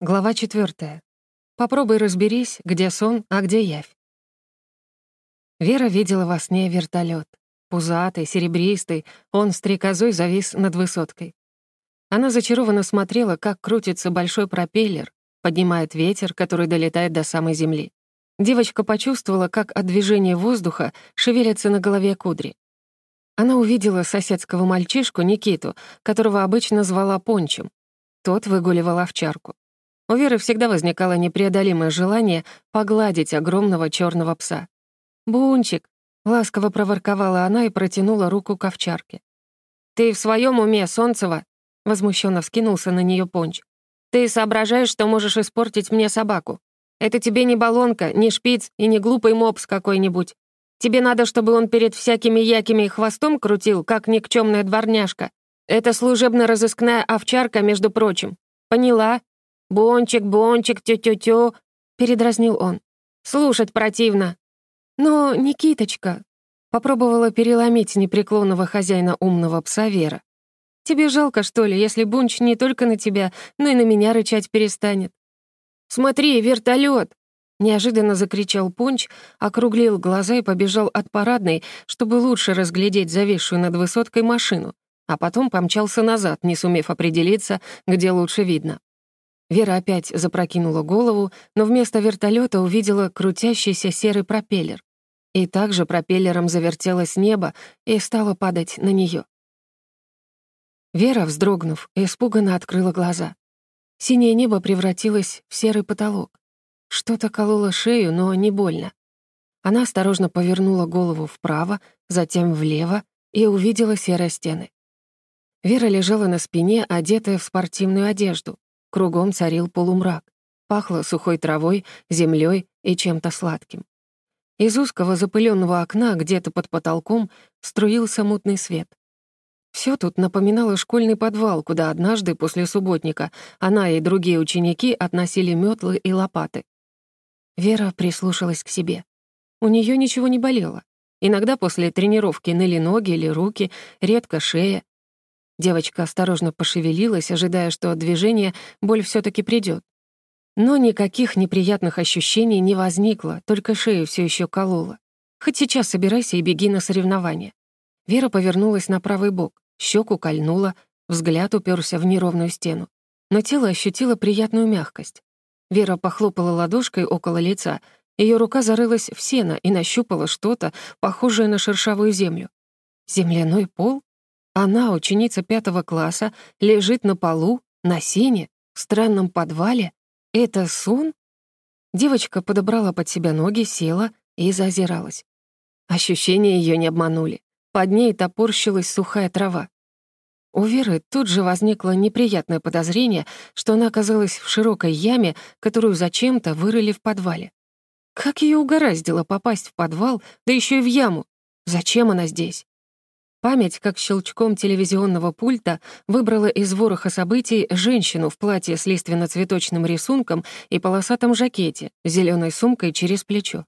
Глава четвертая. Попробуй разберись, где сон, а где явь. Вера видела во сне вертолет. Пузатый, серебристый, он стрекозой завис над высоткой. Она зачарованно смотрела, как крутится большой пропеллер, поднимает ветер, который долетает до самой земли. Девочка почувствовала, как от движения воздуха шевелятся на голове кудри. Она увидела соседского мальчишку Никиту, которого обычно звала Пончем. Тот выгуливал овчарку. У Веры всегда возникало непреодолимое желание погладить огромного черного пса. «Бунчик!» — ласково проворковала она и протянула руку к овчарке. «Ты в своем уме, Солнцева?» — возмущенно вскинулся на нее Понч. «Ты соображаешь, что можешь испортить мне собаку. Это тебе не баллонка, не шпиц и не глупый мопс какой-нибудь. Тебе надо, чтобы он перед всякими якими хвостом крутил, как никчемная дворняжка. Это служебно-розыскная овчарка, между прочим. Поняла? «Бончик, бончик, тю-тю-тю», — передразнил он. «Слушать противно». «Но, Никиточка», — попробовала переломить непреклонного хозяина умного пса Вера. «Тебе жалко, что ли, если Бунч не только на тебя, но и на меня рычать перестанет?» «Смотри, вертолет! Неожиданно закричал Понч, округлил глаза и побежал от парадной, чтобы лучше разглядеть зависшую над высоткой машину, а потом помчался назад, не сумев определиться, где лучше видно. Вера опять запрокинула голову, но вместо вертолета увидела крутящийся серый пропеллер. И также пропеллером завертелось небо и стало падать на нее. Вера, вздрогнув, испуганно открыла глаза. Синее небо превратилось в серый потолок. Что-то кололо шею, но не больно. Она осторожно повернула голову вправо, затем влево и увидела серые стены. Вера лежала на спине, одетая в спортивную одежду. Кругом царил полумрак. Пахло сухой травой, землей и чем-то сладким. Из узкого запыленного окна где-то под потолком струился мутный свет. Все тут напоминало школьный подвал, куда однажды после субботника она и другие ученики относили метлы и лопаты. Вера прислушалась к себе. У нее ничего не болело. Иногда после тренировки ныли ноги или руки, редко шея, Девочка осторожно пошевелилась, ожидая, что от движения боль все таки придет. Но никаких неприятных ощущений не возникло, только шею все еще кололо. Хоть сейчас собирайся и беги на соревнования. Вера повернулась на правый бок, щеку кольнула, взгляд уперся в неровную стену. Но тело ощутило приятную мягкость. Вера похлопала ладошкой около лица, ее рука зарылась в сено и нащупала что-то, похожее на шершавую землю. Земляной пол? Она, ученица пятого класса, лежит на полу, на сене, в странном подвале. Это сон? Девочка подобрала под себя ноги, села и зазиралась. Ощущения ее не обманули. Под ней топорщилась сухая трава. У Веры тут же возникло неприятное подозрение, что она оказалась в широкой яме, которую зачем-то вырыли в подвале. Как ее угораздило попасть в подвал, да еще и в яму? Зачем она здесь? Память, как щелчком телевизионного пульта, выбрала из вороха событий женщину в платье с лиственно-цветочным рисунком и полосатом жакете, с зелёной сумкой через плечо.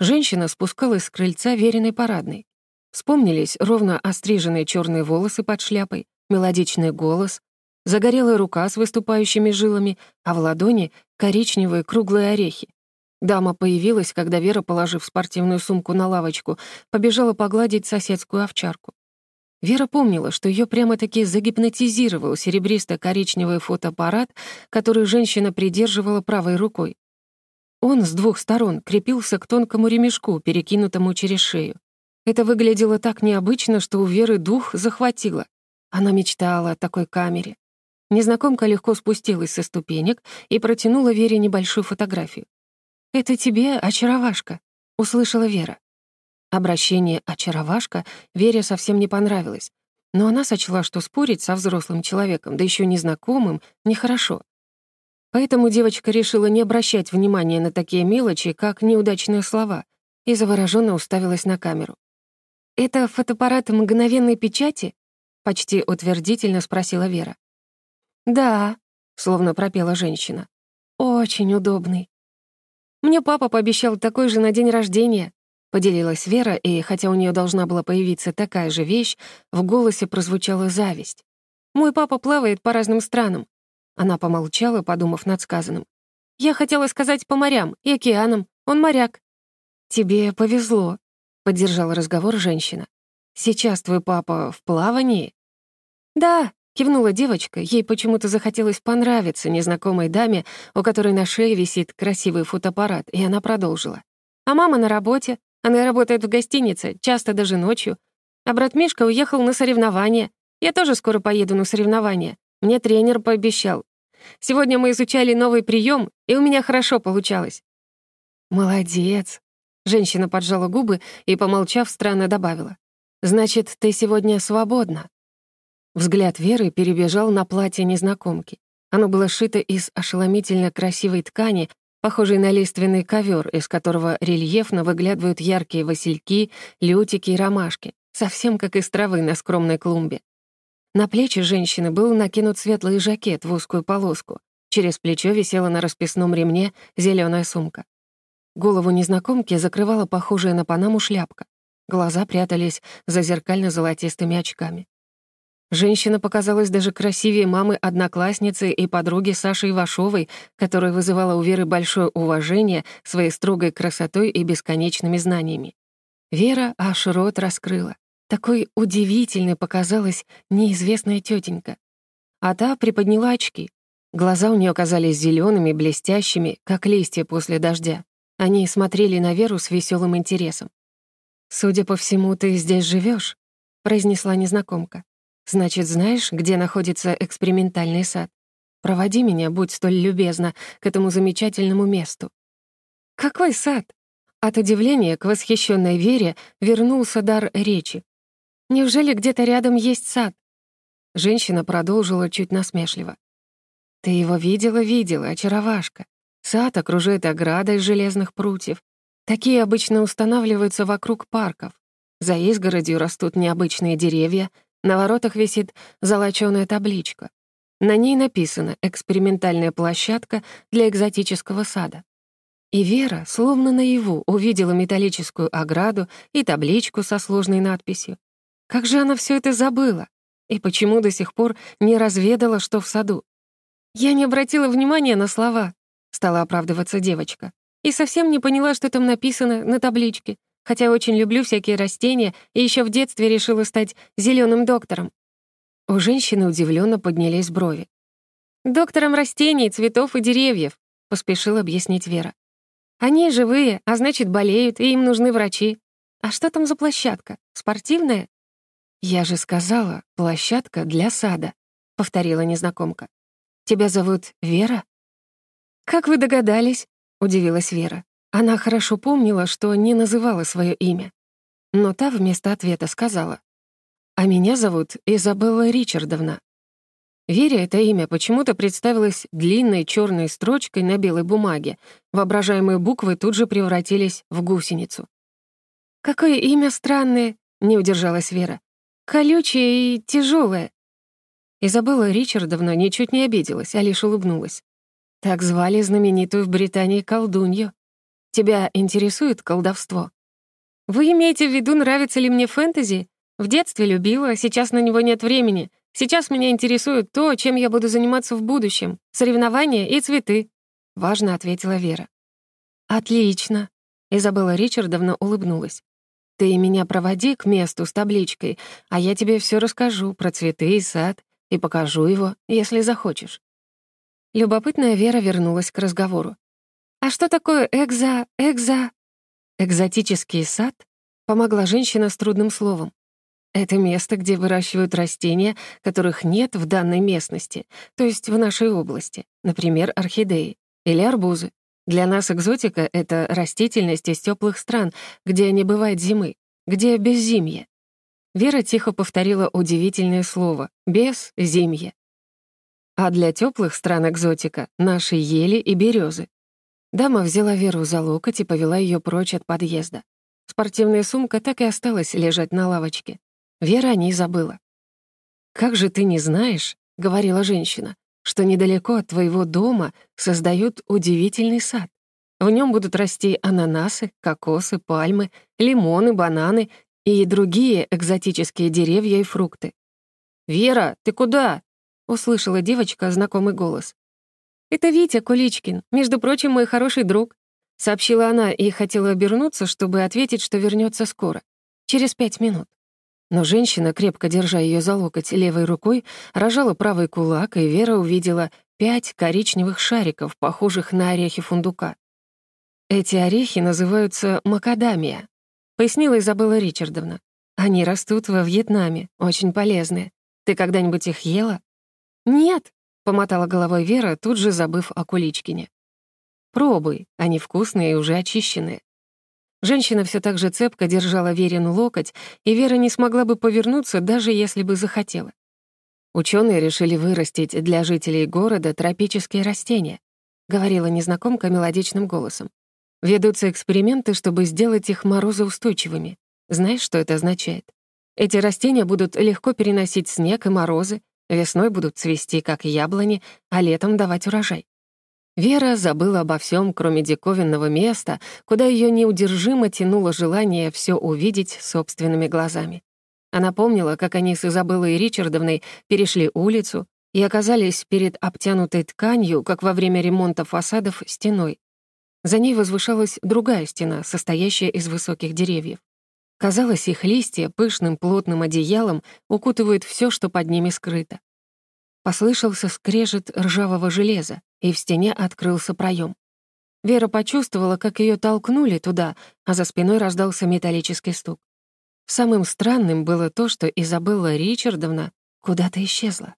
Женщина спускалась с крыльца веренной парадной. Вспомнились ровно остриженные черные волосы под шляпой, мелодичный голос, загорелая рука с выступающими жилами, а в ладони — коричневые круглые орехи. Дама появилась, когда Вера, положив спортивную сумку на лавочку, побежала погладить соседскую овчарку. Вера помнила, что ее прямо-таки загипнотизировал серебристо-коричневый фотоаппарат, который женщина придерживала правой рукой. Он с двух сторон крепился к тонкому ремешку, перекинутому через шею. Это выглядело так необычно, что у Веры дух захватило. Она мечтала о такой камере. Незнакомка легко спустилась со ступенек и протянула Вере небольшую фотографию. «Это тебе, очаровашка», — услышала Вера. Обращение «очаровашка» Вере совсем не понравилось, но она сочла, что спорить со взрослым человеком, да еще незнакомым, нехорошо. Поэтому девочка решила не обращать внимания на такие мелочи, как неудачные слова, и завороженно уставилась на камеру. «Это фотоаппарат мгновенной печати?» — почти утвердительно спросила Вера. «Да», — словно пропела женщина. «Очень удобный». «Мне папа пообещал такой же на день рождения», Поделилась Вера, и хотя у нее должна была появиться такая же вещь, в голосе прозвучала зависть. «Мой папа плавает по разным странам. Она помолчала, подумав над сказанным. «Я хотела сказать по морям и океанам. Он моряк». «Тебе повезло», — поддержала разговор женщина. «Сейчас твой папа в плавании?» «Да», — кивнула девочка, ей почему-то захотелось понравиться незнакомой даме, у которой на шее висит красивый фотоаппарат, и она продолжила. «А мама на работе. Она работает в гостинице, часто даже ночью. А брат Мишка уехал на соревнования. Я тоже скоро поеду на соревнования. Мне тренер пообещал. Сегодня мы изучали новый прием, и у меня хорошо получалось». «Молодец», Женщина поджала губы и, помолчав, странно добавила. «Значит, ты сегодня свободна». Взгляд Веры перебежал на платье незнакомки. Оно было шито из ошеломительно красивой ткани, похожей на лиственный ковер, из которого рельефно выглядывают яркие васильки, лютики и ромашки, совсем как из травы на скромной клумбе. На плечи женщины был накинут светлый жакет в узкую полоску. Через плечо висела на расписном ремне зеленая сумка. Голову незнакомки закрывала похожая на панаму шляпка. Глаза прятались за зеркально-золотистыми очками. Женщина показалась даже красивее мамы-одноклассницы и подруги Саши Ивашовой, которая вызывала у Веры большое уважение своей строгой красотой и бесконечными знаниями. Вера аж рот раскрыла. Такой удивительной показалась неизвестная тетенька. А та приподняла очки. Глаза у нее оказались зелеными, блестящими, как листья после дождя. Они смотрели на Веру с веселым интересом. «Судя по всему, ты здесь живешь, произнесла незнакомка. «Значит, знаешь, где находится экспериментальный сад? Проводи меня, будь столь любезна, к этому замечательному месту». «Какой сад?» От удивления к восхищенной Вере вернулся дар речи. «Неужели где-то рядом есть сад?» Женщина продолжила чуть насмешливо. «Ты его видела, видела, очаровашка. Сад окружает ограда из железных прутьев. Такие обычно устанавливаются вокруг парков. За изгородью растут необычные деревья, на воротах висит золочёная табличка. На ней написано «Экспериментальная площадка для экзотического сада». И Вера, словно наяву, увидела металлическую ограду и табличку со сложной надписью. Как же она все это забыла? И почему до сих пор не разведала, что в саду? Я не обратила внимания на слова, стала оправдываться девочка. И совсем не поняла, что там написано на табличке, хотя очень люблю всякие растения и еще в детстве решила стать зеленым доктором. У женщины удивленно поднялись брови. «Доктором растений, цветов и деревьев», — поспешил объяснить Вера. «Они живые, а значит, болеют, и им нужны врачи. А что там за площадка? Спортивная?» «Я же сказала, площадка для сада», — повторила незнакомка. «Тебя зовут Вера?» «Как вы догадались?» — удивилась Вера. Она хорошо помнила, что не называла свое имя. Но та вместо ответа сказала. «А меня зовут Изабелла Ричардовна». Вере это имя почему-то представилось длинной черной строчкой на белой бумаге. Воображаемые буквы тут же превратились в гусеницу. «Какое имя странное!» — не удержалась Вера. «Колючее и тяжелое. Изабелла Ричардовна ничуть не обиделась, а лишь улыбнулась. Так звали знаменитую в Британии колдунью. Тебя интересует колдовство? Вы имеете в виду, нравится ли мне фэнтези? В детстве любила, сейчас на него нет времени. Сейчас меня интересует то, чем я буду заниматься в будущем. Соревнования и цветы. Важно ответила Вера. Отлично. Изабелла Ричардовна улыбнулась. Ты меня проводи к месту с табличкой, а я тебе все расскажу про цветы и сад и покажу его, если захочешь. Любопытная Вера вернулась к разговору. «А что такое экза... экза...» «Экзотический сад?» — помогла женщина с трудным словом. Это место, где выращивают растения, которых нет в данной местности, то есть в нашей области, например, орхидеи или арбузы. Для нас экзотика — это растительность из теплых стран, где не бывает зимы, где беззимье. Вера тихо повторила удивительное слово «беззимье». А для теплых стран экзотика — наши ели и березы. Дама взяла Веру за локоть и повела ее прочь от подъезда. Спортивная сумка так и осталась лежать на лавочке. Вера о ней забыла. «Как же ты не знаешь, — говорила женщина, — что недалеко от твоего дома создают удивительный сад. В нем будут расти ананасы, кокосы, пальмы, лимоны, бананы и другие экзотические деревья и фрукты. «Вера, ты куда?» — услышала девочка знакомый голос. «Это Витя Куличкин, между прочим, мой хороший друг», — сообщила она и хотела обернуться, чтобы ответить, что вернется скоро, через пять минут. Но женщина, крепко держа ее за локоть левой рукой, рожала правый кулак, и Вера увидела пять коричневых шариков, похожих на орехи фундука. «Эти орехи называются макадамия», — пояснила Изабелла Ричардовна. «Они растут во Вьетнаме, очень полезные. Ты когда-нибудь их ела?» «Нет», — помотала головой Вера, тут же забыв о Куличкине. «Пробуй, они вкусные и уже очищенные». Женщина все так же цепко держала Верину локоть, и Вера не смогла бы повернуться, даже если бы захотела. Ученые решили вырастить для жителей города тропические растения, говорила незнакомка мелодичным голосом. Ведутся эксперименты, чтобы сделать их морозоустойчивыми. Знаешь, что это означает? Эти растения будут легко переносить снег и морозы, весной будут цвести, как яблони, а летом давать урожай. Вера забыла обо всем, кроме диковинного места, куда ее неудержимо тянуло желание все увидеть собственными глазами. Она помнила, как они с Изабеллой Ричардовной перешли улицу и оказались перед обтянутой тканью, как во время ремонта фасадов, стеной. За ней возвышалась другая стена, состоящая из высоких деревьев. Казалось, их листья пышным плотным одеялом укутывают все, что под ними скрыто. Послышался скрежет ржавого железа, и в стене открылся проем. Вера почувствовала, как ее толкнули туда, а за спиной раздался металлический стук. Самым странным было то, что Изабелла Ричардовна куда-то исчезла.